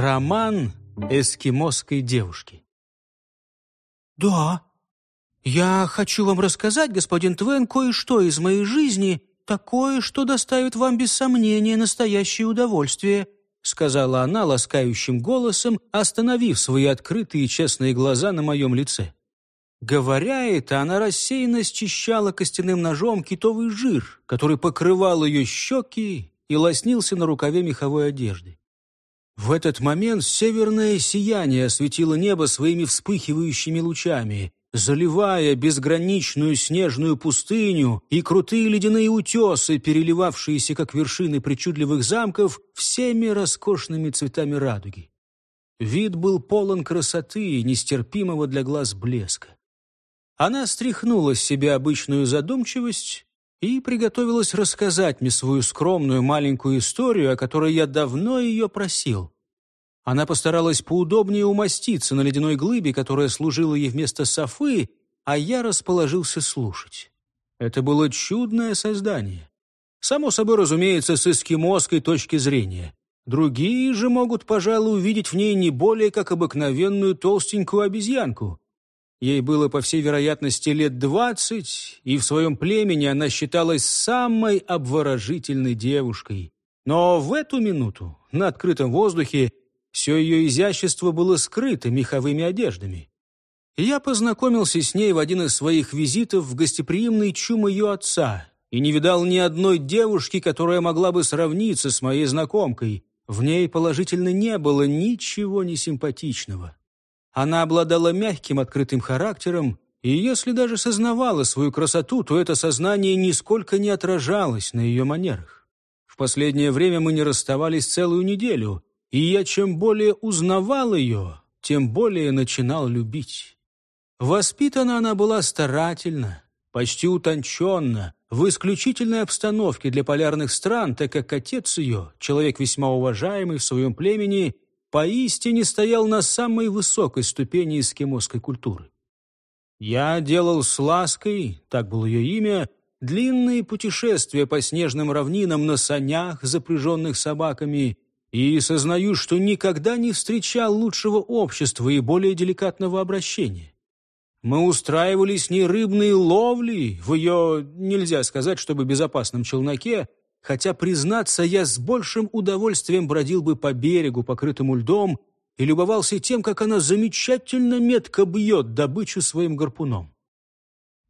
Роман эскимосской девушки. «Да, я хочу вам рассказать, господин Твен, кое-что из моей жизни, такое, что доставит вам без сомнения настоящее удовольствие», сказала она ласкающим голосом, остановив свои открытые честные глаза на моем лице. Говоря это, она рассеянно счищала костяным ножом китовый жир, который покрывал ее щеки и лоснился на рукаве меховой одежды. В этот момент северное сияние осветило небо своими вспыхивающими лучами, заливая безграничную снежную пустыню и крутые ледяные утесы, переливавшиеся, как вершины причудливых замков, всеми роскошными цветами радуги. Вид был полон красоты и нестерпимого для глаз блеска. Она стряхнула с себя обычную задумчивость и приготовилась рассказать мне свою скромную маленькую историю, о которой я давно ее просил. Она постаралась поудобнее умоститься на ледяной глыбе, которая служила ей вместо софы, а я расположился слушать. Это было чудное создание. Само собой, разумеется, с эскимосской точки зрения. Другие же могут, пожалуй, увидеть в ней не более как обыкновенную толстенькую обезьянку. Ей было, по всей вероятности, лет двадцать, и в своем племени она считалась самой обворожительной девушкой. Но в эту минуту на открытом воздухе все ее изящество было скрыто меховыми одеждами. Я познакомился с ней в один из своих визитов в гостеприимный чум ее отца и не видал ни одной девушки, которая могла бы сравниться с моей знакомкой. В ней положительно не было ничего несимпатичного. Она обладала мягким открытым характером, и если даже сознавала свою красоту, то это сознание нисколько не отражалось на ее манерах. В последнее время мы не расставались целую неделю, и я чем более узнавал ее, тем более начинал любить. Воспитана она была старательно, почти утонченно, в исключительной обстановке для полярных стран, так как отец ее, человек весьма уважаемый в своем племени, поистине стоял на самой высокой ступени эскимосской культуры. Я делал с лаской, так было ее имя, длинные путешествия по снежным равнинам на санях, запряженных собаками, и сознаю, что никогда не встречал лучшего общества и более деликатного обращения. Мы устраивали с ней рыбные ловли в ее, нельзя сказать, чтобы безопасном челноке, хотя, признаться, я с большим удовольствием бродил бы по берегу, покрытому льдом, и любовался тем, как она замечательно метко бьет добычу своим гарпуном.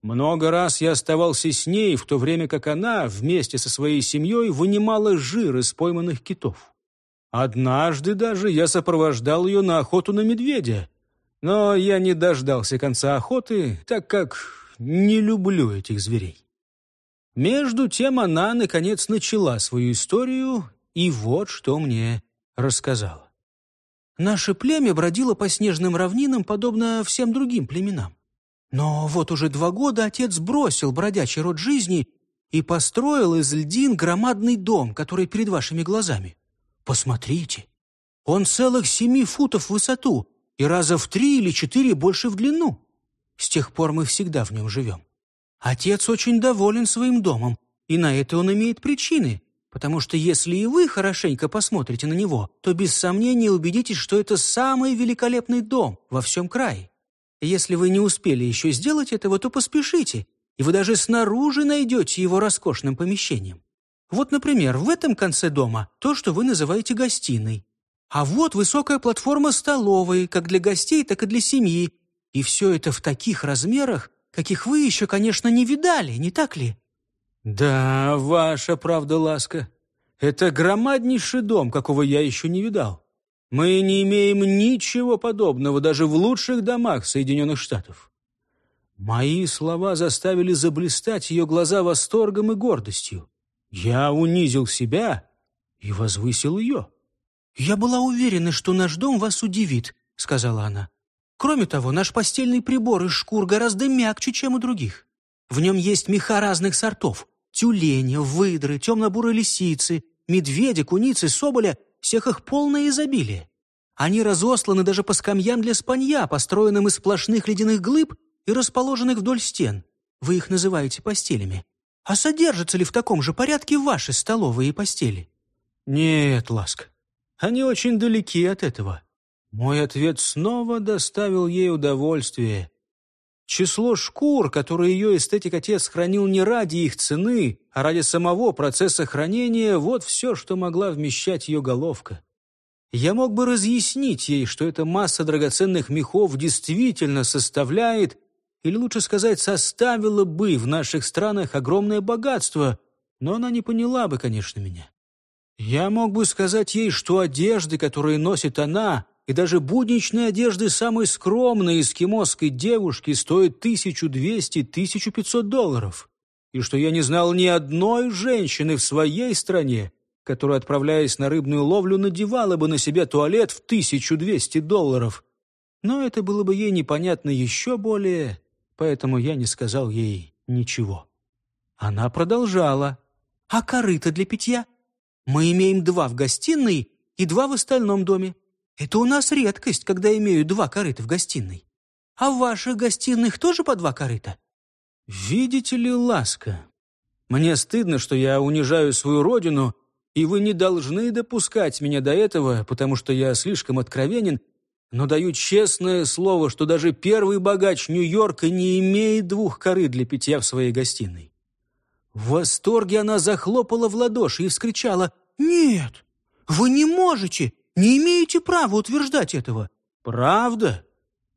Много раз я оставался с ней, в то время как она вместе со своей семьей вынимала жир из пойманных китов. Однажды даже я сопровождал ее на охоту на медведя, но я не дождался конца охоты, так как не люблю этих зверей. Между тем она, наконец, начала свою историю, и вот что мне рассказала. Наше племя бродило по снежным равнинам, подобно всем другим племенам. Но вот уже два года отец бросил бродячий род жизни и построил из льдин громадный дом, который перед вашими глазами. Посмотрите, он целых семи футов в высоту и раза в три или четыре больше в длину. С тех пор мы всегда в нем живем. Отец очень доволен своим домом, и на это он имеет причины, потому что если и вы хорошенько посмотрите на него, то без сомнения убедитесь, что это самый великолепный дом во всем крае. Если вы не успели еще сделать этого, то поспешите, и вы даже снаружи найдете его роскошным помещением. Вот, например, в этом конце дома то, что вы называете гостиной. А вот высокая платформа столовой, как для гостей, так и для семьи. И все это в таких размерах, каких вы еще, конечно, не видали, не так ли?» «Да, ваша правда ласка. Это громаднейший дом, какого я еще не видал. Мы не имеем ничего подобного даже в лучших домах Соединенных Штатов». Мои слова заставили заблистать ее глаза восторгом и гордостью. Я унизил себя и возвысил ее. «Я была уверена, что наш дом вас удивит», — сказала она. Кроме того, наш постельный прибор из шкур гораздо мягче, чем у других. В нем есть меха разных сортов. Тюлени, выдры, темно-бурые лисицы, медведи, куницы, соболя. Всех их полное изобилие. Они разосланы даже по скамьям для спанья, построенным из сплошных ледяных глыб и расположенных вдоль стен. Вы их называете постелями. А содержатся ли в таком же порядке ваши столовые постели? Нет, Ласк. Они очень далеки от этого. Мой ответ снова доставил ей удовольствие. Число шкур, которые ее эстетик-отец хранил не ради их цены, а ради самого процесса хранения, вот все, что могла вмещать ее головка. Я мог бы разъяснить ей, что эта масса драгоценных мехов действительно составляет, или лучше сказать, составила бы в наших странах огромное богатство, но она не поняла бы, конечно, меня. Я мог бы сказать ей, что одежды, которые носит она, и даже будничные одежды самой скромной эскимосской девушки стоят 1200-1500 долларов, и что я не знал ни одной женщины в своей стране, которая, отправляясь на рыбную ловлю, надевала бы на себя туалет в 1200 долларов. Но это было бы ей непонятно еще более, поэтому я не сказал ей ничего. Она продолжала. «А корыто для питья? Мы имеем два в гостиной и два в остальном доме. Это у нас редкость, когда имею два корыта в гостиной. А в ваших гостиных тоже по два корыта? Видите ли, ласка, мне стыдно, что я унижаю свою родину, и вы не должны допускать меня до этого, потому что я слишком откровенен, но даю честное слово, что даже первый богач Нью-Йорка не имеет двух корыт для питья в своей гостиной. В восторге она захлопала в ладоши и вскричала «Нет, вы не можете! Не имеете права утверждать этого». «Правда?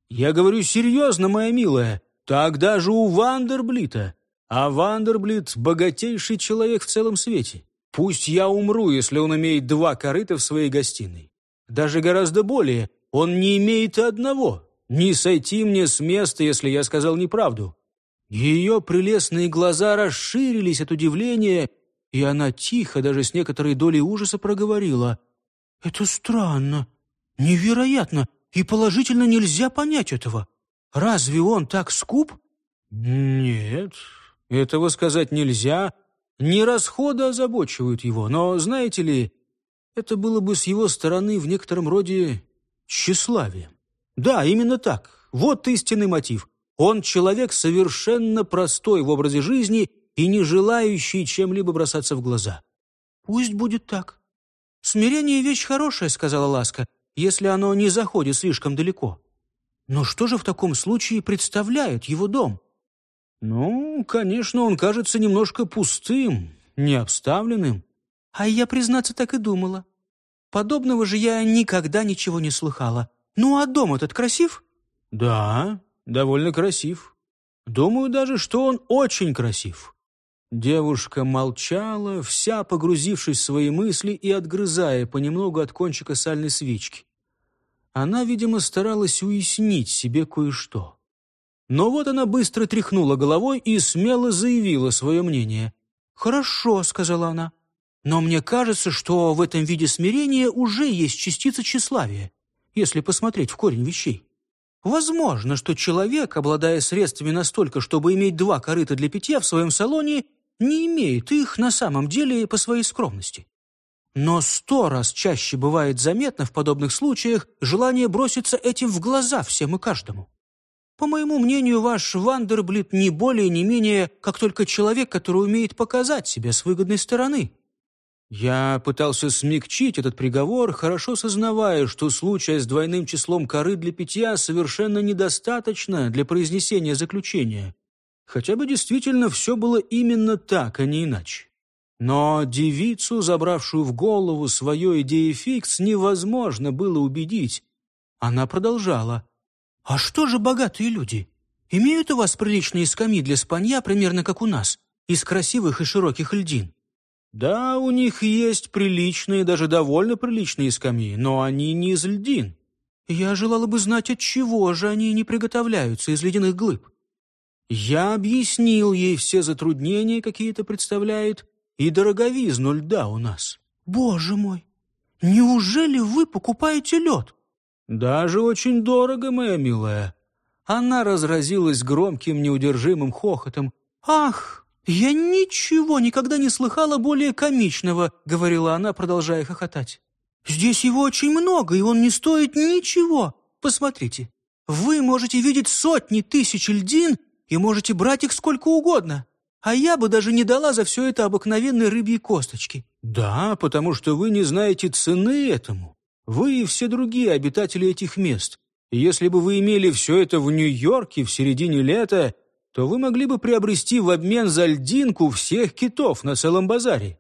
Я говорю серьезно, моя милая. Так даже у Вандерблита. А Вандерблит — богатейший человек в целом свете. Пусть я умру, если он имеет два корыта в своей гостиной. Даже гораздо более, он не имеет одного. Не сойти мне с места, если я сказал неправду». Ее прелестные глаза расширились от удивления, и она тихо, даже с некоторой долей ужаса проговорила — «Это странно, невероятно, и положительно нельзя понять этого. Разве он так скуп?» «Нет, этого сказать нельзя. Не расходы озабочивают его, но, знаете ли, это было бы с его стороны в некотором роде тщеславием. Да, именно так. Вот истинный мотив. Он человек совершенно простой в образе жизни и не желающий чем-либо бросаться в глаза. Пусть будет так. «Смирение — вещь хорошая», — сказала Ласка, «если оно не заходит слишком далеко». «Но что же в таком случае представляет его дом?» «Ну, конечно, он кажется немножко пустым, необставленным». «А я, признаться, так и думала. Подобного же я никогда ничего не слыхала. Ну, а дом этот красив?» «Да, довольно красив. Думаю даже, что он очень красив». Девушка молчала, вся погрузившись в свои мысли и отгрызая понемногу от кончика сальной свечки. Она, видимо, старалась уяснить себе кое-что. Но вот она быстро тряхнула головой и смело заявила свое мнение. «Хорошо», — сказала она, — «но мне кажется, что в этом виде смирения уже есть частица тщеславия, если посмотреть в корень вещей. Возможно, что человек, обладая средствами настолько, чтобы иметь два корыта для питья в своем салоне, не имеет их на самом деле по своей скромности. Но сто раз чаще бывает заметно в подобных случаях желание броситься этим в глаза всем и каждому. По моему мнению, ваш Вандерблит не более не менее, как только человек, который умеет показать себя с выгодной стороны. Я пытался смягчить этот приговор, хорошо сознавая, что случая с двойным числом коры для питья совершенно недостаточно для произнесения заключения. Хотя бы действительно все было именно так, а не иначе. Но девицу, забравшую в голову свое идеи фикс, невозможно было убедить. Она продолжала. «А что же богатые люди? Имеют у вас приличные скамьи для спанья, примерно как у нас, из красивых и широких льдин?» «Да, у них есть приличные, даже довольно приличные скамьи, но они не из льдин». «Я желала бы знать, от чего же они не приготовляются из ледяных глыб. Я объяснил ей все затруднения, какие это представляет, и дороговизну льда у нас. Боже мой, неужели вы покупаете лед? Даже очень дорого, моя милая. Она разразилась громким, неудержимым хохотом. «Ах, я ничего никогда не слыхала более комичного», — говорила она, продолжая хохотать. «Здесь его очень много, и он не стоит ничего. Посмотрите, вы можете видеть сотни тысяч льдин и можете брать их сколько угодно. А я бы даже не дала за все это обыкновенной рыбьей косточки». «Да, потому что вы не знаете цены этому. Вы и все другие обитатели этих мест. И если бы вы имели все это в Нью-Йорке в середине лета, то вы могли бы приобрести в обмен за льдинку всех китов на целом базаре».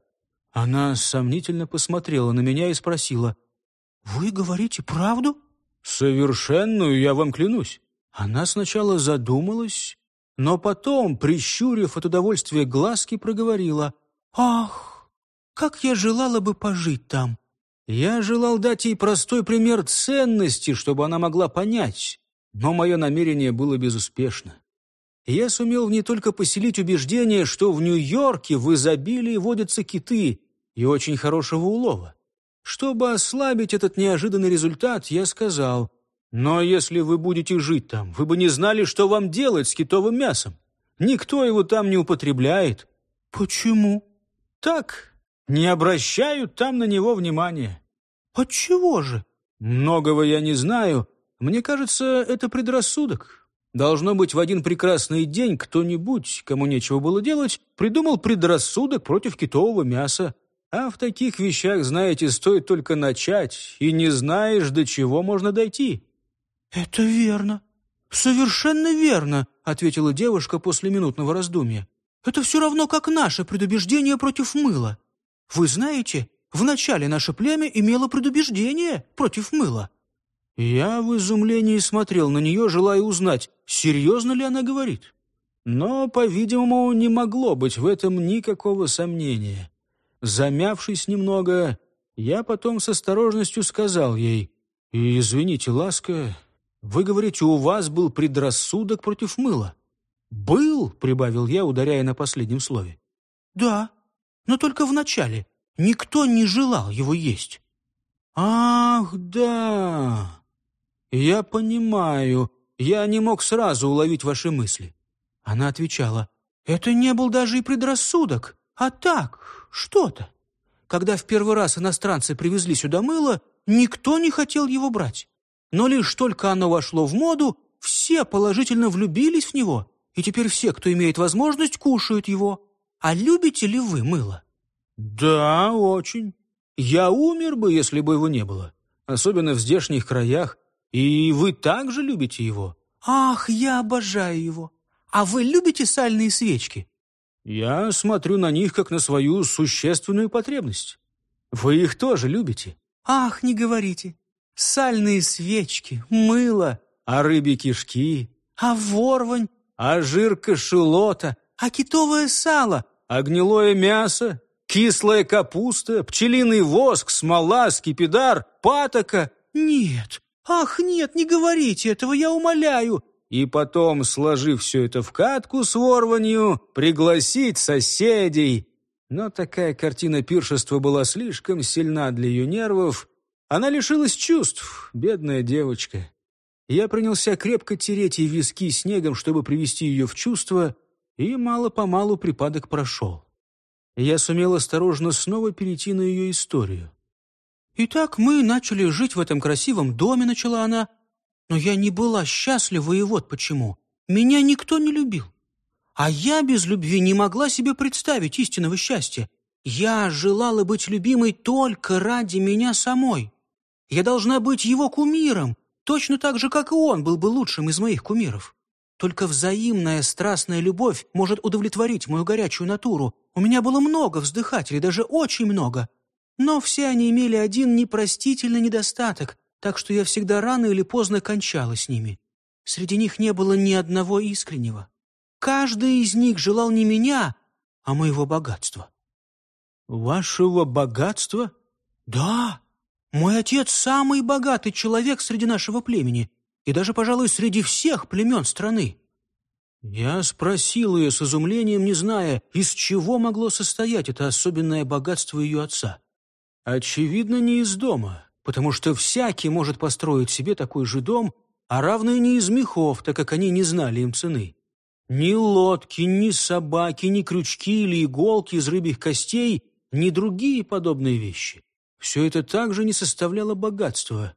Она сомнительно посмотрела на меня и спросила, «Вы говорите правду?» «Совершенную, я вам клянусь». Она сначала задумалась, но потом, прищурив от удовольствия глазки, проговорила, «Ах, как я желала бы пожить там!» Я желал дать ей простой пример ценности, чтобы она могла понять, но мое намерение было безуспешно. Я сумел не только поселить убеждение, что в Нью-Йорке в изобилии водятся киты и очень хорошего улова. Чтобы ослабить этот неожиданный результат, я сказал, «Но если вы будете жить там, вы бы не знали, что вам делать с китовым мясом. Никто его там не употребляет». «Почему?» «Так, не обращают там на него внимания». «Отчего же?» «Многого я не знаю. Мне кажется, это предрассудок. Должно быть, в один прекрасный день кто-нибудь, кому нечего было делать, придумал предрассудок против китового мяса. А в таких вещах, знаете, стоит только начать, и не знаешь, до чего можно дойти». «Это верно. Совершенно верно», — ответила девушка после минутного раздумья. «Это все равно, как наше предубеждение против мыла. Вы знаете, вначале наше племя имело предубеждение против мыла». Я в изумлении смотрел на нее, желая узнать, серьезно ли она говорит. Но, по-видимому, не могло быть в этом никакого сомнения. Замявшись немного, я потом с осторожностью сказал ей, «Извините, ласка, вы говорите, у вас был предрассудок против мыла?» «Был», — прибавил я, ударяя на последнем слове. «Да, но только в начале. Никто не желал его есть». «Ах, да! Я понимаю. Я не мог сразу уловить ваши мысли». Она отвечала, «Это не был даже и предрассудок, а так, что-то. Когда в первый раз иностранцы привезли сюда мыло, никто не хотел его брать. Но лишь только оно вошло в моду, все положительно влюбились в него, и теперь все, кто имеет возможность, кушают его. А любите ли вы мыло? Да, очень. Я умер бы, если бы его не было. Особенно в здешних краях. И вы также любите его? Ах, я обожаю его. А вы любите сальные свечки? Я смотрю на них как на свою существенную потребность. Вы их тоже любите? Ах, не говорите. Сальные свечки, мыло, а рыбьи кишки, а ворвань, а жир кашелота, а китовое сало, а гнилое мясо, кислая капуста, пчелиный воск, смола, скипидар, патока. Нет, ах, нет, не говорите этого, я умоляю и потом, сложив все это в катку с ворванью, пригласить соседей. Но такая картина пиршества была слишком сильна для ее нервов. Она лишилась чувств, бедная девочка. Я принялся крепко тереть ей виски снегом, чтобы привести ее в чувство, и мало-помалу припадок прошел. Я сумел осторожно снова перейти на ее историю. «Итак, мы начали жить в этом красивом доме», — начала она, — но я не была счастлива, и вот почему. Меня никто не любил. А я без любви не могла себе представить истинного счастья. Я желала быть любимой только ради меня самой. Я должна быть его кумиром, точно так же, как и он был бы лучшим из моих кумиров. Только взаимная страстная любовь может удовлетворить мою горячую натуру. У меня было много вздыхателей, даже очень много. Но все они имели один непростительный недостаток так что я всегда рано или поздно кончала с ними. Среди них не было ни одного искреннего. Каждый из них желал не меня, а моего богатства. «Вашего богатства?» «Да. Мой отец самый богатый человек среди нашего племени и даже, пожалуй, среди всех племен страны». Я спросил ее с изумлением, не зная, из чего могло состоять это особенное богатство ее отца. Очевидно, не из дома потому что всякий может построить себе такой же дом, а равные не из мехов, так как они не знали им цены. Ни лодки, ни собаки, ни крючки или иголки из рыбьих костей, ни другие подобные вещи. Все это также не составляло богатства.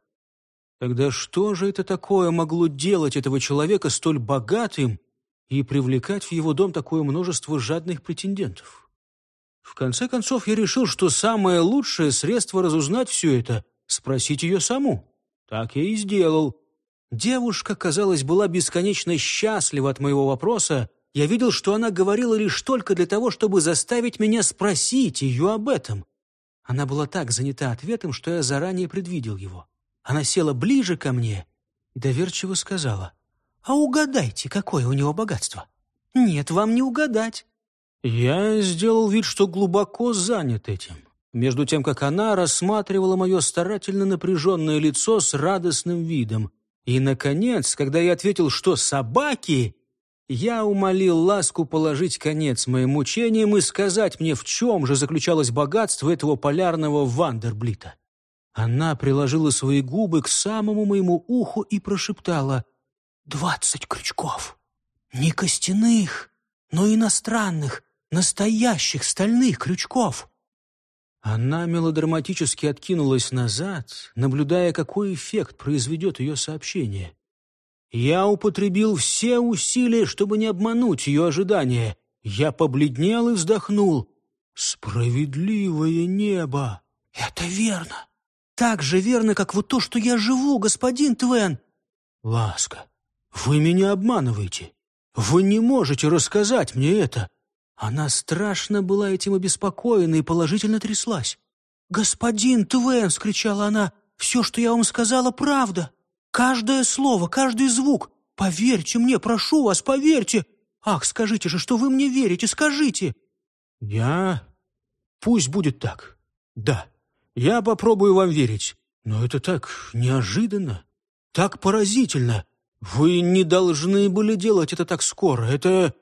Тогда что же это такое могло делать этого человека столь богатым и привлекать в его дом такое множество жадных претендентов. В конце концов, я решил, что самое лучшее средство разузнать все это — спросить ее саму. Так я и сделал. Девушка, казалось, была бесконечно счастлива от моего вопроса. Я видел, что она говорила лишь только для того, чтобы заставить меня спросить ее об этом. Она была так занята ответом, что я заранее предвидел его. Она села ближе ко мне и доверчиво сказала, «А угадайте, какое у него богатство?» «Нет, вам не угадать». Я сделал вид, что глубоко занят этим, между тем, как она рассматривала мое старательно напряженное лицо с радостным видом. И, наконец, когда я ответил, что собаки, я умолил ласку положить конец моим мучениям и сказать мне, в чем же заключалось богатство этого полярного Вандерблита. Она приложила свои губы к самому моему уху и прошептала «Двадцать крючков! Не костяных, но иностранных, настоящих стальных крючков!» Она мелодраматически откинулась назад, наблюдая, какой эффект произведет ее сообщение. Я употребил все усилия, чтобы не обмануть ее ожидания. Я побледнел и вздохнул. «Справедливое небо!» «Это верно! Так же верно, как вот то, что я живу, господин Твен!» «Ласка, вы меня обманываете. Вы не можете рассказать мне это. Она страшно была этим обеспокоена и положительно тряслась. «Господин Твен!» — скричала она. «Все, что я вам сказала, правда. Каждое слово, каждый звук. Поверьте мне, прошу вас, поверьте. Ах, скажите же, что вы мне верите, скажите!» «Я... Пусть будет так. Да, я попробую вам верить. Но это так неожиданно, так поразительно. Вы не должны были делать это так скоро. Это...»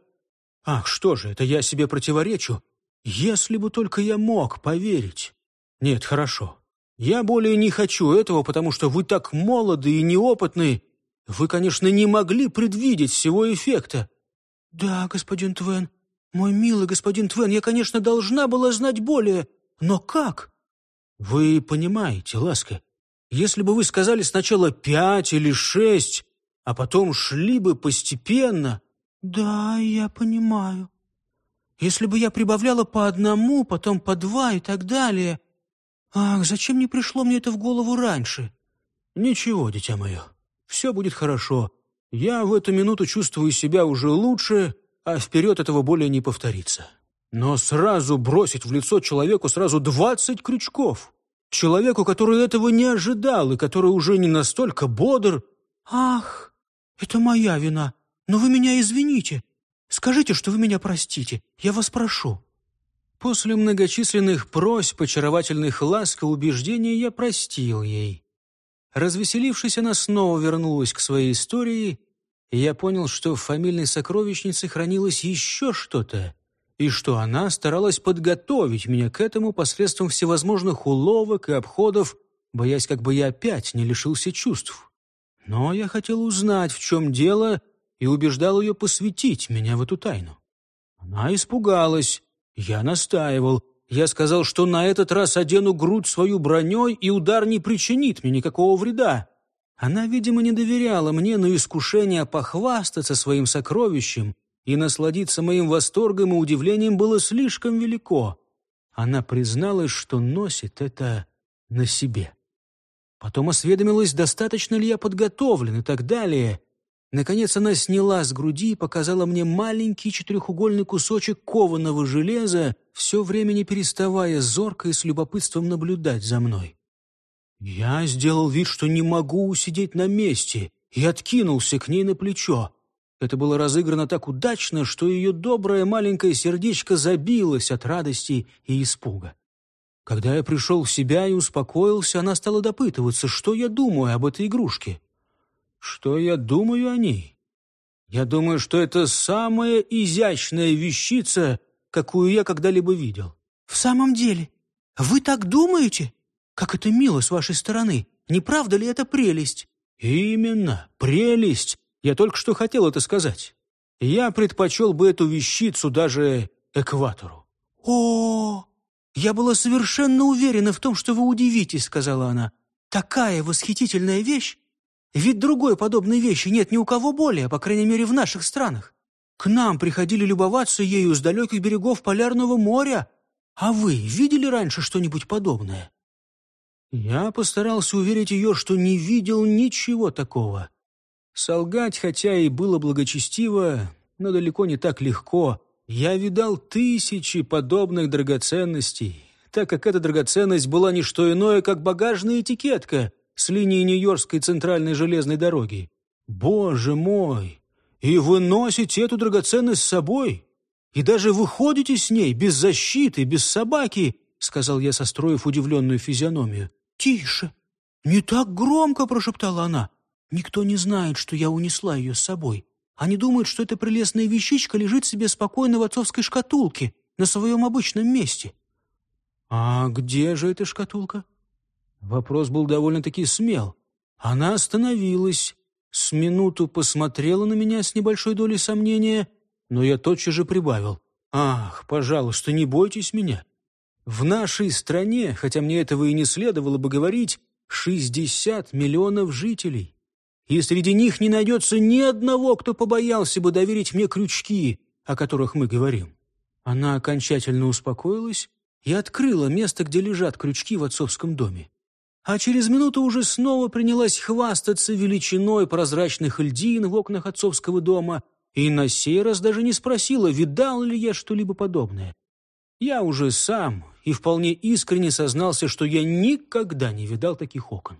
Ах, что же, это я себе противоречу? Если бы только я мог поверить. Нет, хорошо. Я более не хочу этого, потому что вы так молоды и неопытны. Вы, конечно, не могли предвидеть всего эффекта. Да, господин Твен, мой милый господин Твен, я, конечно, должна была знать более. Но как? Вы понимаете, Ласка, если бы вы сказали сначала пять или шесть, а потом шли бы постепенно, «Да, я понимаю. Если бы я прибавляла по одному, потом по два и так далее... Ах, зачем не пришло мне это в голову раньше?» «Ничего, дитя мое, все будет хорошо. Я в эту минуту чувствую себя уже лучше, а вперед этого более не повторится. Но сразу бросить в лицо человеку сразу двадцать крючков. Человеку, который этого не ожидал и который уже не настолько бодр. Ах, это моя вина. Но вы меня извините. Скажите, что вы меня простите. Я вас прошу». После многочисленных просьб, очаровательных ласк и убеждений я простил ей. Развеселившись, она снова вернулась к своей истории, и я понял, что в фамильной сокровищнице хранилось еще что-то, и что она старалась подготовить меня к этому посредством всевозможных уловок и обходов, боясь, как бы я опять не лишился чувств. Но я хотел узнать, в чем дело, и убеждал ее посвятить меня в эту тайну. Она испугалась. Я настаивал. Я сказал, что на этот раз одену грудь свою броней, и удар не причинит мне никакого вреда. Она, видимо, не доверяла мне, но искушение похвастаться своим сокровищем и насладиться моим восторгом и удивлением было слишком велико. Она призналась, что носит это на себе. Потом осведомилась, достаточно ли я подготовлен и так далее. Наконец она сняла с груди и показала мне маленький четырехугольный кусочек кованого железа, все время не переставая зорко и с любопытством наблюдать за мной. Я сделал вид, что не могу усидеть на месте, и откинулся к ней на плечо. Это было разыграно так удачно, что ее доброе маленькое сердечко забилось от радости и испуга. Когда я пришел в себя и успокоился, она стала допытываться, что я думаю об этой игрушке. Что я думаю о ней? Я думаю, что это самая изящная вещица, какую я когда-либо видел. В самом деле? Вы так думаете? Как это мило с вашей стороны. Не правда ли это прелесть? Именно, прелесть. Я только что хотел это сказать. Я предпочел бы эту вещицу даже экватору. О, я была совершенно уверена в том, что вы удивитесь, сказала она. Такая восхитительная вещь ведь другой подобной вещи нет ни у кого более, по крайней мере, в наших странах. К нам приходили любоваться ею с далеких берегов Полярного моря. А вы видели раньше что-нибудь подобное?» Я постарался уверить ее, что не видел ничего такого. Солгать, хотя и было благочестиво, но далеко не так легко. Я видал тысячи подобных драгоценностей, так как эта драгоценность была не что иное, как багажная этикетка с линии Нью-Йоркской центральной железной дороги. Боже мой! И вы носите эту драгоценность с собой? И даже выходите с ней без защиты, без собаки, сказал я, состроив удивленную физиономию. «Тише! Не так громко!» — прошептала она. «Никто не знает, что я унесла ее с собой. Они думают, что эта прелестная вещичка лежит себе спокойно в отцовской шкатулке, на своем обычном месте». «А где же эта шкатулка?» Вопрос был довольно-таки смел. Она остановилась, с минуту посмотрела на меня с небольшой долей сомнения, но я тотчас же прибавил. «Ах, пожалуйста, не бойтесь меня. В нашей стране, хотя мне этого и не следовало бы говорить, 60 миллионов жителей. И среди них не найдется ни одного, кто побоялся бы доверить мне крючки, о которых мы говорим. Она окончательно успокоилась и открыла место, где лежат крючки в отцовском доме. А через минуту уже снова принялась хвастаться величиной прозрачных льдин в окнах отцовского дома и на сей раз даже не спросила, видал ли я что-либо подобное. Я уже сам и вполне искренне сознался, что я никогда не видал таких окон.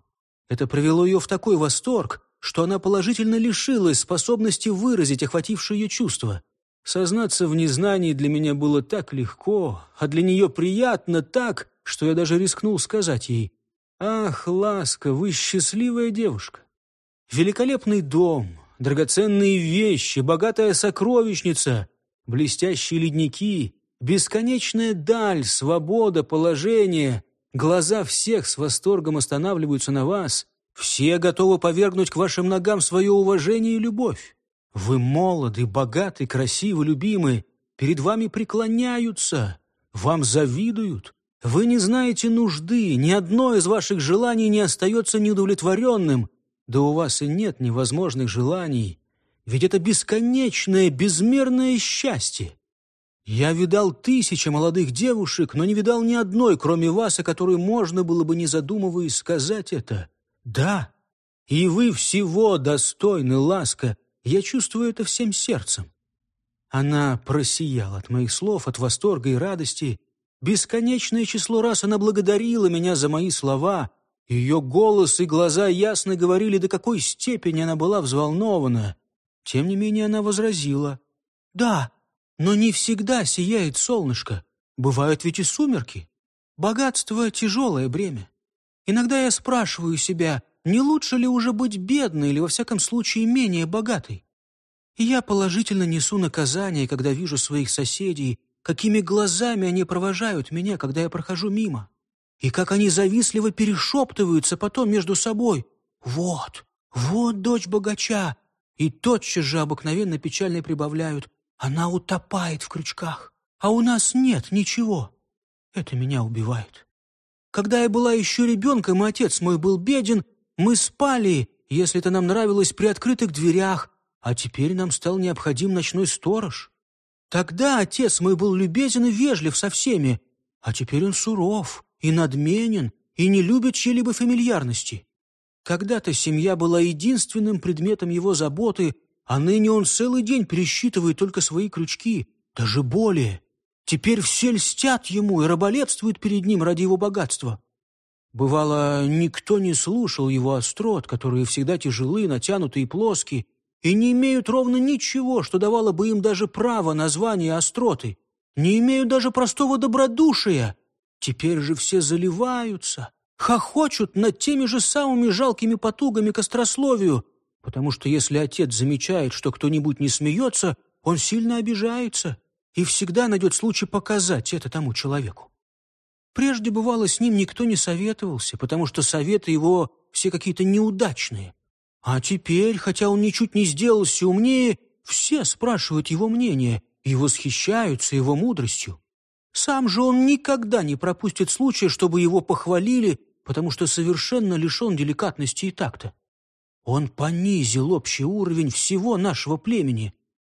Это привело ее в такой восторг, что она положительно лишилась способности выразить охватившее ее чувство. Сознаться в незнании для меня было так легко, а для нее приятно так, что я даже рискнул сказать ей, «Ах, Ласка, вы счастливая девушка! Великолепный дом, драгоценные вещи, богатая сокровищница, блестящие ледники, Бесконечная даль, свобода, положение. Глаза всех с восторгом останавливаются на вас. Все готовы повергнуть к вашим ногам свое уважение и любовь. Вы молоды, богаты, красивы, любимы. Перед вами преклоняются, вам завидуют. Вы не знаете нужды, ни одно из ваших желаний не остается неудовлетворенным. Да у вас и нет невозможных желаний. Ведь это бесконечное, безмерное счастье. Я видал тысячи молодых девушек, но не видал ни одной, кроме вас, о которой можно было бы, не задумываясь, сказать это. Да, и вы всего достойны, ласка, я чувствую это всем сердцем. Она просияла от моих слов, от восторга и радости. Бесконечное число раз она благодарила меня за мои слова. Ее голос и глаза ясно говорили, до какой степени она была взволнована. Тем не менее она возразила. «Да, но не всегда сияет солнышко. Бывают ведь и сумерки. Богатство — тяжелое бремя. Иногда я спрашиваю себя, не лучше ли уже быть бедной или, во всяком случае, менее богатой? И я положительно несу наказание, когда вижу своих соседей, какими глазами они провожают меня, когда я прохожу мимо, и как они завистливо перешептываются потом между собой. «Вот, вот дочь богача!» И тотчас же обыкновенно печально прибавляют она утопает в крючках, а у нас нет ничего. Это меня убивает. Когда я была еще ребенком, и отец мой был беден, мы спали, если это нам нравилось, при открытых дверях, а теперь нам стал необходим ночной сторож. Тогда отец мой был любезен и вежлив со всеми, а теперь он суров и надменен и не любит чьей-либо фамильярности. Когда-то семья была единственным предметом его заботы, а ныне он целый день пересчитывает только свои крючки, даже более. Теперь все льстят ему и раболепствуют перед ним ради его богатства. Бывало, никто не слушал его острот, которые всегда тяжелы, натянуты и плоские, и не имеют ровно ничего, что давало бы им даже право на звание остроты, не имеют даже простого добродушия. Теперь же все заливаются, хохочут над теми же самыми жалкими потугами к острословию, потому что если отец замечает, что кто-нибудь не смеется, он сильно обижается и всегда найдет случай показать это тому человеку. Прежде, бывало, с ним никто не советовался, потому что советы его все какие-то неудачные. А теперь, хотя он ничуть не сделался умнее, все спрашивают его мнение и восхищаются его мудростью. Сам же он никогда не пропустит случая, чтобы его похвалили, потому что совершенно лишен деликатности и такта. Он понизил общий уровень всего нашего племени.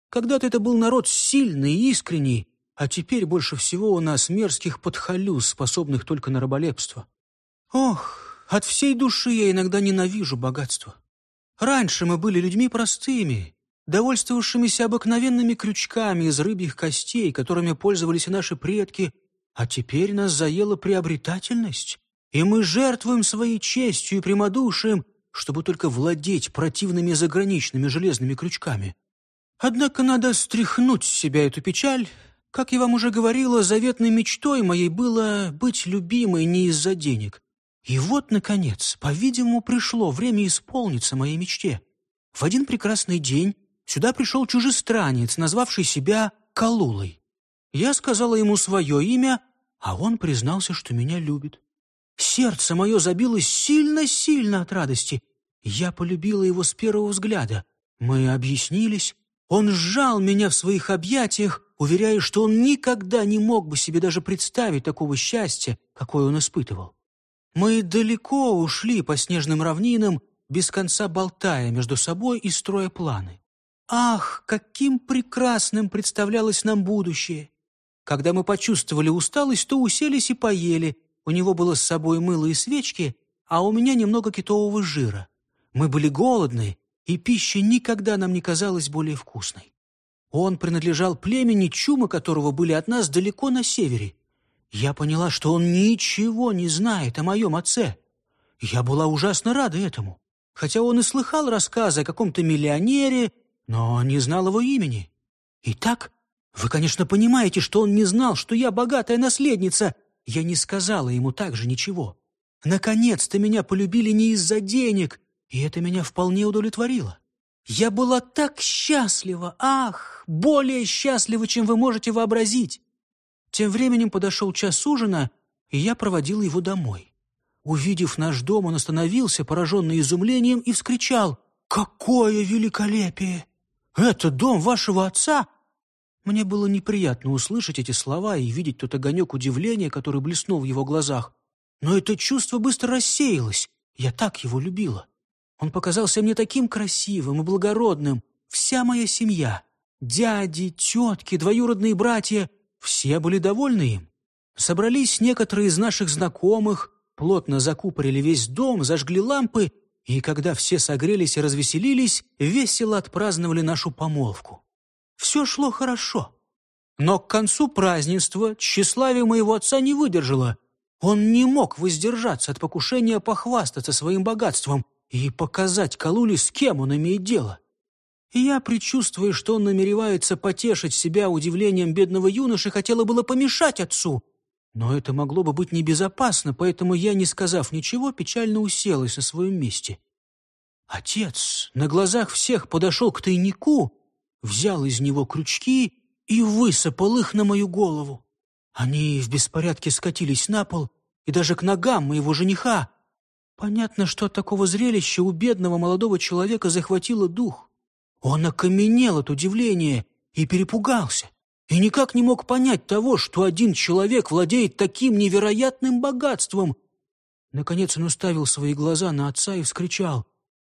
Когда-то это был народ сильный и искренний, а теперь больше всего у нас мерзких подхалюз, способных только на раболепство. Ох, от всей души я иногда ненавижу богатство. Раньше мы были людьми простыми, довольствовавшимися обыкновенными крючками из рыбьих костей, которыми пользовались наши предки, а теперь нас заела приобретательность, и мы жертвуем своей честью и прямодушием, чтобы только владеть противными заграничными железными крючками. Однако надо стряхнуть с себя эту печаль. Как я вам уже говорила, заветной мечтой моей было быть любимой не из-за денег. И вот, наконец, по-видимому, пришло время исполниться моей мечте. В один прекрасный день сюда пришел чужестранец, назвавший себя Калулой. Я сказала ему свое имя, а он признался, что меня любит. Сердце мое забилось сильно-сильно от радости. Я полюбила его с первого взгляда. Мы объяснились. Он сжал меня в своих объятиях, уверяя, что он никогда не мог бы себе даже представить такого счастья, какое он испытывал. Мы далеко ушли по снежным равнинам, без конца болтая между собой и строя планы. Ах, каким прекрасным представлялось нам будущее! Когда мы почувствовали усталость, то уселись и поели. У него было с собой мыло и свечки, а у меня немного китового жира. Мы были голодны, и пища никогда нам не казалась более вкусной. Он принадлежал племени, чумы которого были от нас далеко на севере. Я поняла, что он ничего не знает о моем отце. Я была ужасно рада этому, хотя он и слыхал рассказы о каком-то миллионере, но не знал его имени. Итак, вы, конечно, понимаете, что он не знал, что я богатая наследница. Я не сказала ему также ничего. Наконец-то меня полюбили не из-за денег, и это меня вполне удовлетворило. Я была так счастлива, ах, более счастлива, чем вы можете вообразить. Тем временем подошел час ужина, и я проводил его домой. Увидев наш дом, он остановился, пораженный изумлением, и вскричал «Какое великолепие! Это дом вашего отца!» Мне было неприятно услышать эти слова и видеть тот огонек удивления, который блеснул в его глазах. Но это чувство быстро рассеялось. Я так его любила. Он показался мне таким красивым и благородным. Вся моя семья, дяди, тетки, двоюродные братья все были довольны им. Собрались некоторые из наших знакомых, плотно закупорили весь дом, зажгли лампы, и когда все согрелись и развеселились, весело отпраздновали нашу помолвку. Все шло хорошо. Но к концу празднества тщеславие моего отца не выдержало. Он не мог воздержаться от покушения похвастаться своим богатством и показать Калуле, с кем он имеет дело. И я, предчувствуя, что он намеревается потешить себя удивлением бедного юноши, хотела было помешать отцу. Но это могло бы быть небезопасно, поэтому я, не сказав ничего, печально уселась на своем месте. Отец на глазах всех подошел к тайнику, взял из него крючки и высыпал их на мою голову. Они в беспорядке скатились на пол и даже к ногам моего жениха. Понятно, что от такого зрелища у бедного молодого человека захватило дух. Он окаменел от удивления и перепугался, и никак не мог понять того, что один человек владеет таким невероятным богатством. Наконец он уставил свои глаза на отца и вскричал.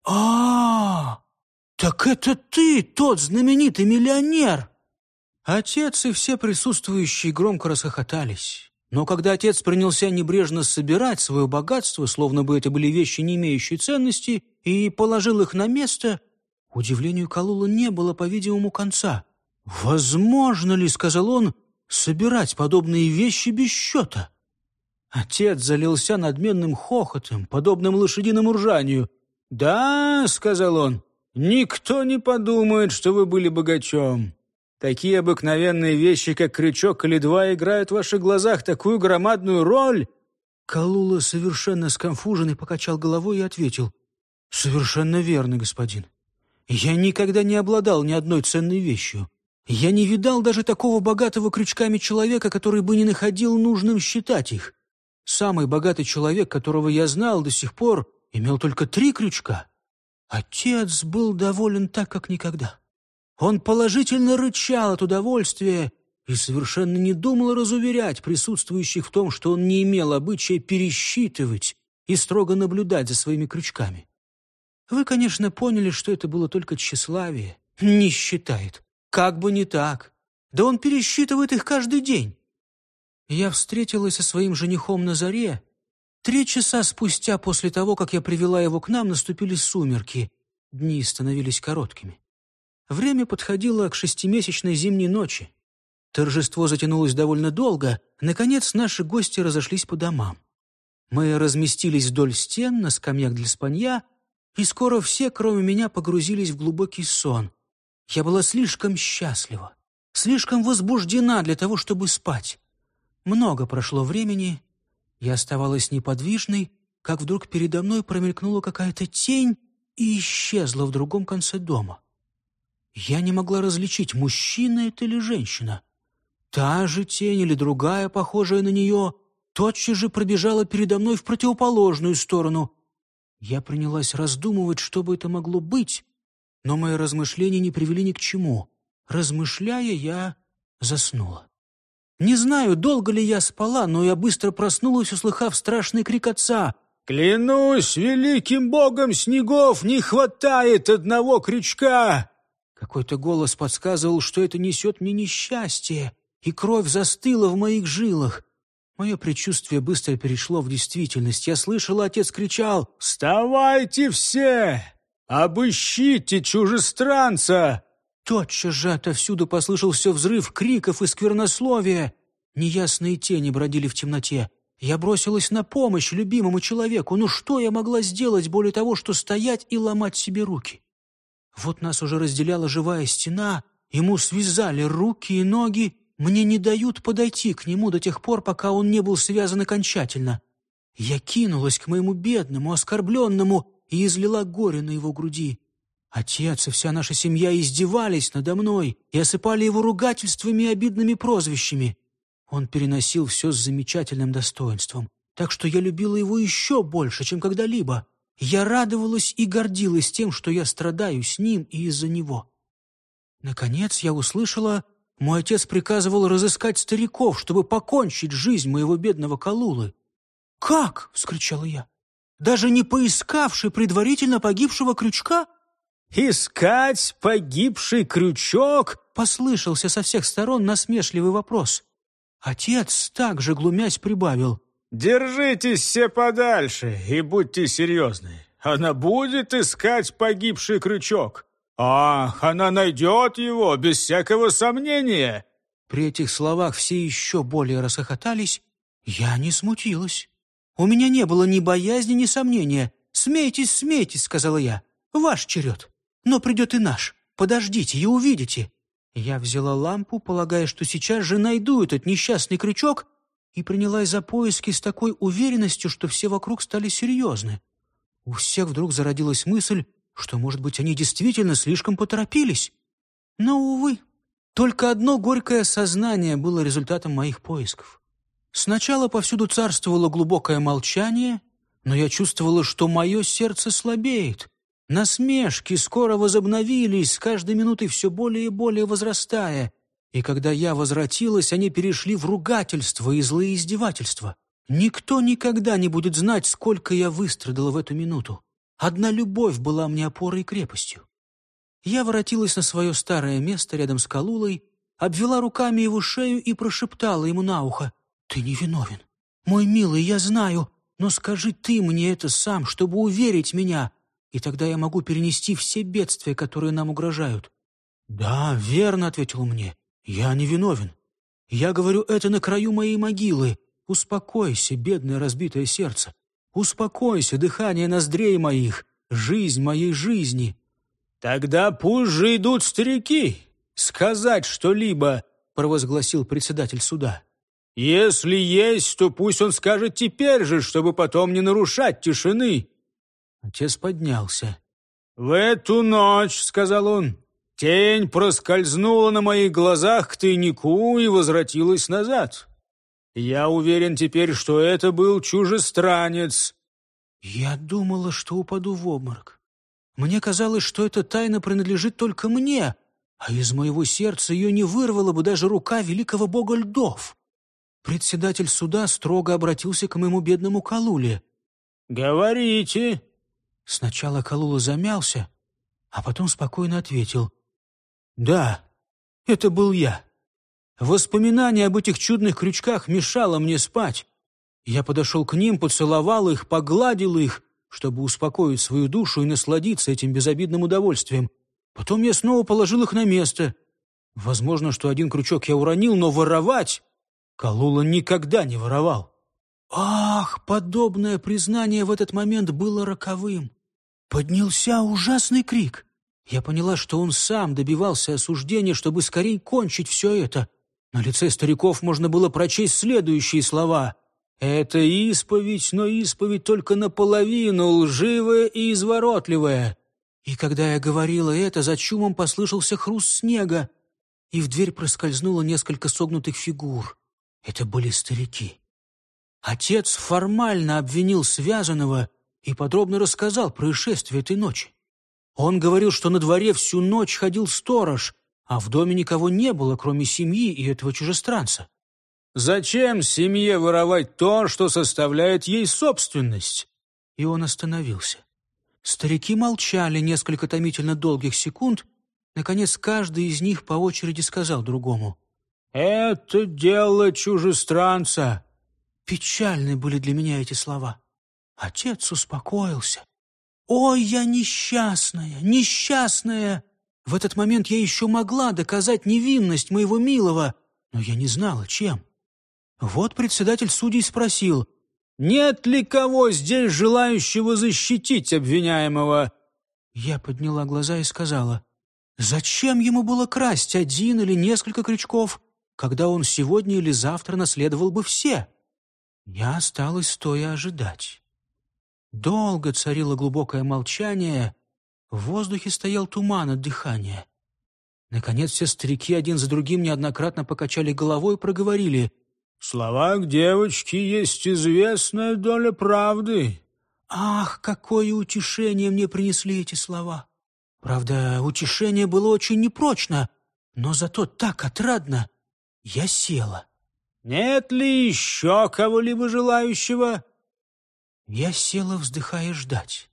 а, Так это ты, тот знаменитый миллионер!» Отец и все присутствующие громко расхохотались. Но когда отец принялся небрежно собирать свое богатство, словно бы это были вещи, не имеющие ценности, и положил их на место — Удивлению Калула не было, по-видимому, конца. «Возможно ли, — сказал он, — собирать подобные вещи без счета?» Отец залился надменным хохотом, подобным лошадиному ржанию. «Да, — сказал он, — никто не подумает, что вы были богачом. Такие обыкновенные вещи, как крючок или два, играют в ваших глазах такую громадную роль!» Калула совершенно сконфуженный покачал головой и ответил. «Совершенно верно, господин. Я никогда не обладал ни одной ценной вещью. Я не видал даже такого богатого крючками человека, который бы не находил нужным считать их. Самый богатый человек, которого я знал до сих пор, имел только три крючка. Отец был доволен так, как никогда. Он положительно рычал от удовольствия и совершенно не думал разуверять присутствующих в том, что он не имел обычая пересчитывать и строго наблюдать за своими крючками. Вы, конечно, поняли, что это было только тщеславие. Не считает. Как бы не так. Да он пересчитывает их каждый день. Я встретилась со своим женихом на заре. Три часа спустя после того, как я привела его к нам, наступили сумерки. Дни становились короткими. Время подходило к шестимесячной зимней ночи. Торжество затянулось довольно долго. Наконец наши гости разошлись по домам. Мы разместились вдоль стен на скамьях для спанья, и скоро все, кроме меня, погрузились в глубокий сон. Я была слишком счастлива, слишком возбуждена для того, чтобы спать. Много прошло времени, я оставалась неподвижной, как вдруг передо мной промелькнула какая-то тень и исчезла в другом конце дома. Я не могла различить, мужчина это или женщина. Та же тень или другая, похожая на нее, тотчас же пробежала передо мной в противоположную сторону. Я принялась раздумывать, что бы это могло быть, но мои размышления не привели ни к чему. Размышляя, я заснула. Не знаю, долго ли я спала, но я быстро проснулась, услыхав страшный крик отца. «Клянусь великим богом снегов, не хватает одного крючка!» Какой-то голос подсказывал, что это несет мне несчастье, и кровь застыла в моих жилах. Мое предчувствие быстро перешло в действительность. Я слышал, отец кричал «Вставайте все! Обыщите чужестранца!» Тотчас же отовсюду послышался взрыв криков и сквернословия. Неясные тени бродили в темноте. Я бросилась на помощь любимому человеку. Ну что я могла сделать более того, что стоять и ломать себе руки? Вот нас уже разделяла живая стена, ему связали руки и ноги, мне не дают подойти к нему до тех пор, пока он не был связан окончательно. Я кинулась к моему бедному, оскорбленному и излила горе на его груди. Отец и вся наша семья издевались надо мной и осыпали его ругательствами и обидными прозвищами. Он переносил все с замечательным достоинством, так что я любила его еще больше, чем когда-либо. Я радовалась и гордилась тем, что я страдаю с ним и из-за него. Наконец я услышала, мой отец приказывал разыскать стариков, чтобы покончить жизнь моего бедного Калулы. «Как?» — вскричала я. «Даже не поискавший предварительно погибшего крючка?» «Искать погибший крючок?» — послышался со всех сторон насмешливый вопрос. Отец, также глумясь, прибавил. «Держитесь все подальше и будьте серьезны. Она будет искать погибший крючок. Ах, она найдет его, без всякого сомнения!» При этих словах все еще более расхохотались. Я не смутилась. У меня не было ни боязни, ни сомнения. «Смейтесь, смейтесь», — сказала я. «Ваш черед. Но придет и наш. Подождите и увидите». Я взяла лампу, полагая, что сейчас же найду этот несчастный крючок, и принялась за поиски с такой уверенностью, что все вокруг стали серьезны. У всех вдруг зародилась мысль, что, может быть, они действительно слишком поторопились. Но, увы, только одно горькое сознание было результатом моих поисков. Сначала повсюду царствовало глубокое молчание, но я чувствовала, что мое сердце слабеет. Насмешки скоро возобновились, с каждой минутой все более и более возрастая — и когда я возвратилась, они перешли в ругательство и злые издевательства. Никто никогда не будет знать, сколько я выстрадала в эту минуту. Одна любовь была мне опорой и крепостью. Я воротилась на свое старое место рядом с Калулой, обвела руками его шею и прошептала ему на ухо. «Ты не виновен. Мой милый, я знаю, но скажи ты мне это сам, чтобы уверить меня, и тогда я могу перенести все бедствия, которые нам угрожают». «Да, верно», — ответил мне. «Я не виновен. Я говорю это на краю моей могилы. Успокойся, бедное разбитое сердце. Успокойся, дыхание ноздрей моих, жизнь моей жизни». «Тогда пусть же идут старики. Сказать что-либо», — провозгласил председатель суда. «Если есть, то пусть он скажет теперь же, чтобы потом не нарушать тишины». Отец поднялся. «В эту ночь», — сказал он, Тень проскользнула на моих глазах к тайнику и возвратилась назад. Я уверен теперь, что это был чужестранец. Я думала, что упаду в обморок. Мне казалось, что эта тайна принадлежит только мне, а из моего сердца ее не вырвала бы даже рука великого бога льдов. Председатель суда строго обратился к моему бедному Калуле. «Говорите». Сначала Калула замялся, а потом спокойно ответил. Да, Это был я. Воспоминание об этих чудных крючках мешало мне спать. Я подошел к ним, поцеловал их, погладил их, чтобы успокоить свою душу и насладиться этим безобидным удовольствием. Потом я снова положил их на место. Возможно, что один крючок я уронил, но воровать Калула никогда не воровал. Ах, подобное признание в этот момент было роковым. Поднялся ужасный крик. Я поняла, что он сам добивался осуждения, чтобы скорее кончить все это. На лице стариков можно было прочесть следующие слова. «Это исповедь, но исповедь только наполовину, лживая и изворотливая». И когда я говорила это, за чумом послышался хруст снега, и в дверь проскользнуло несколько согнутых фигур. Это были старики. Отец формально обвинил связанного и подробно рассказал происшествие этой ночи. Он говорил, что на дворе всю ночь ходил сторож, а в доме никого не было, кроме семьи и этого чужестранца. «Зачем семье воровать то, что составляет ей собственность?» И он остановился. Старики молчали несколько томительно долгих секунд. Наконец, каждый из них по очереди сказал другому. «Это дело чужестранца». Печальны были для меня эти слова. Отец успокоился. «Ой, я несчастная, несчастная!» В этот момент я еще могла доказать невинность моего милого, но я не знала, чем. Вот председатель судей спросил, «Нет ли кого здесь желающего защитить обвиняемого?» Я подняла глаза и сказала, «Зачем ему было красть один или несколько крючков, когда он сегодня или завтра наследовал бы все?» Я осталась стоя ожидать. Долго царило глубокое молчание, в воздухе стоял туман от дыхания. Наконец все старики один за другим неоднократно покачали головой и проговорили. «В словах девочки есть известная доля правды». Ах, какое утешение мне принесли эти слова! Правда, утешение было очень непрочно, но зато так отрадно. Я села. «Нет ли еще кого-либо желающего?» Я села, вздыхая, ждать.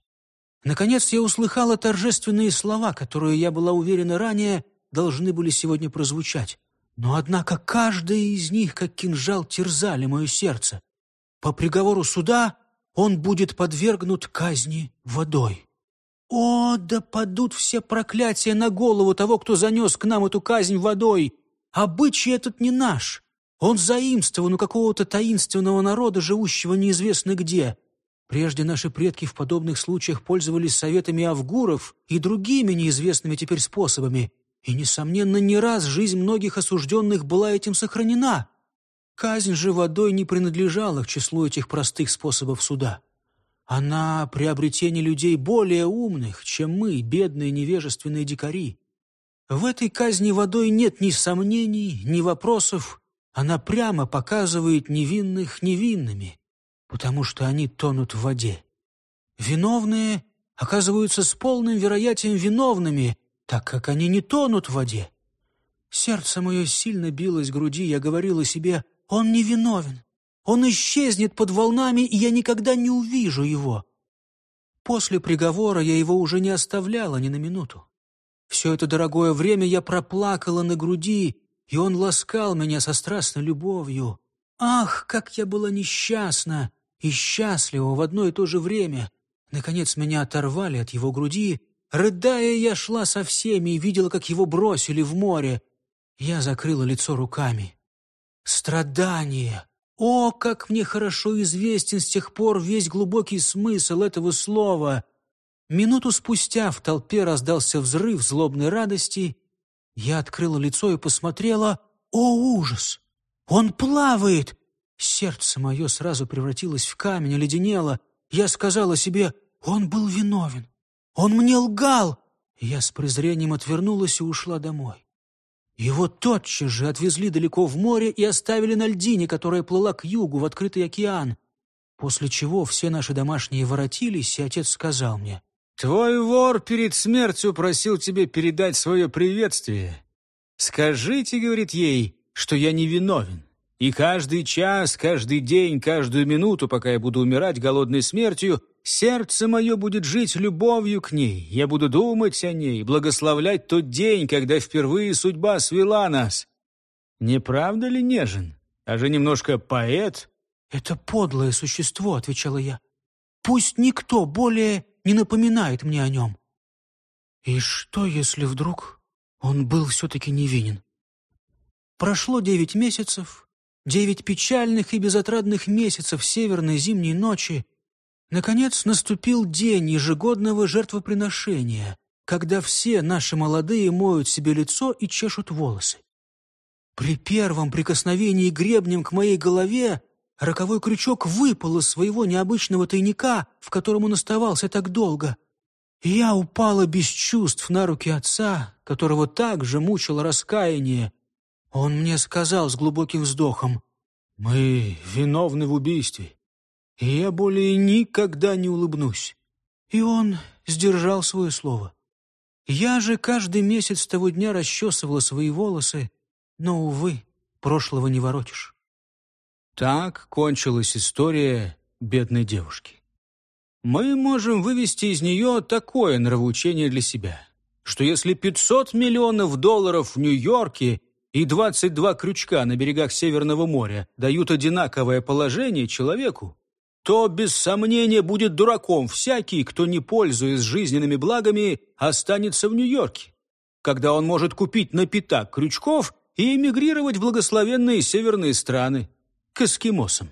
Наконец я услыхала торжественные слова, которые, я была уверена ранее, должны были сегодня прозвучать. Но, однако, каждая из них, как кинжал, терзали мое сердце. По приговору суда он будет подвергнут казни водой. О, да падут все проклятия на голову того, кто занес к нам эту казнь водой! Обычай этот не наш. Он заимствован у какого-то таинственного народа, живущего неизвестно где. Прежде наши предки в подобных случаях пользовались советами авгуров и другими неизвестными теперь способами. И, несомненно, не раз жизнь многих осужденных была этим сохранена. Казнь же водой не принадлежала к числу этих простых способов суда. Она — приобретение людей более умных, чем мы, бедные невежественные дикари. В этой казни водой нет ни сомнений, ни вопросов. Она прямо показывает невинных невинными потому что они тонут в воде. Виновные оказываются с полным вероятием виновными, так как они не тонут в воде. Сердце мое сильно билось в груди, я говорила себе, он не виновен. Он исчезнет под волнами, и я никогда не увижу его. После приговора я его уже не оставляла ни на минуту. Все это дорогое время я проплакала на груди, и он ласкал меня со страстной любовью. Ах, как я была несчастна! И счастлива в одно и то же время. Наконец меня оторвали от его груди. Рыдая, я шла со всеми и видела, как его бросили в море. Я закрыла лицо руками. Страдание! О, как мне хорошо известен с тех пор весь глубокий смысл этого слова! Минуту спустя в толпе раздался взрыв злобной радости. Я открыла лицо и посмотрела. О, ужас! Он плавает! Сердце мое сразу превратилось в камень, оледенело. Я сказала себе, он был виновен. Он мне лгал. Я с презрением отвернулась и ушла домой. Его тотчас же отвезли далеко в море и оставили на льдине, которая плыла к югу в открытый океан. После чего все наши домашние воротились, и отец сказал мне, «Твой вор перед смертью просил тебе передать свое приветствие. Скажите, — говорит ей, — что я не виновен. И каждый час, каждый день, каждую минуту, пока я буду умирать голодной смертью, сердце мое будет жить любовью к ней. Я буду думать о ней, благословлять тот день, когда впервые судьба свела нас. Не правда ли нежен? А же немножко поэт?» «Это подлое существо», — отвечала я. «Пусть никто более не напоминает мне о нем». И что, если вдруг он был все-таки невинен? Прошло девять месяцев, Девять печальных и безотрадных месяцев северной зимней ночи. Наконец наступил день ежегодного жертвоприношения, когда все наши молодые моют себе лицо и чешут волосы. При первом прикосновении гребнем к моей голове роковой крючок выпал из своего необычного тайника, в котором он оставался так долго. Я упала без чувств на руки отца, которого также мучило раскаяние, он мне сказал с глубоким вздохом, «Мы виновны в убийстве, и я более никогда не улыбнусь». И он сдержал свое слово. Я же каждый месяц того дня расчесывала свои волосы, но, увы, прошлого не воротишь. Так кончилась история бедной девушки. Мы можем вывести из нее такое нравоучение для себя, что если 500 миллионов долларов в Нью-Йорке и 22 крючка на берегах Северного моря дают одинаковое положение человеку, то без сомнения будет дураком всякий, кто, не пользуясь жизненными благами, останется в Нью-Йорке, когда он может купить на пятак крючков и эмигрировать в благословенные северные страны к эскимосам.